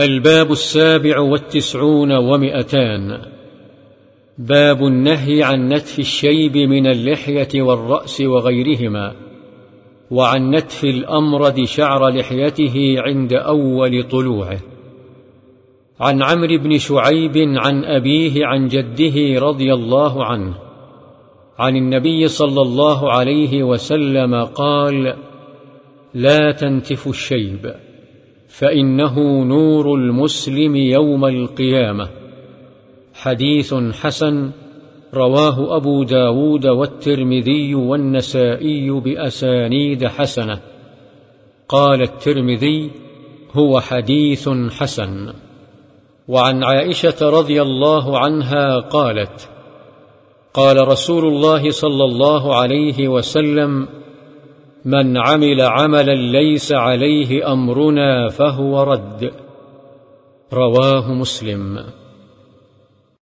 الباب السابع والتسعون ومئتان. باب النهي عن نتف الشيب من اللحية والرأس وغيرهما وعن نتف الأمرد شعر لحيته عند أول طلوعه. عن عمرو بن شعيب عن أبيه عن جده رضي الله عنه عن النبي صلى الله عليه وسلم قال لا تنتف الشيب. فإنه نور المسلم يوم القيامة. حديث حسن رواه أبو داود والترمذي والنسائي بأسانيد حسنة. قال الترمذي هو حديث حسن. وعن عائشة رضي الله عنها قالت قال رسول الله صلى الله عليه وسلم من عمل عملا ليس عليه أمرنا فهو رد. رواه مسلم.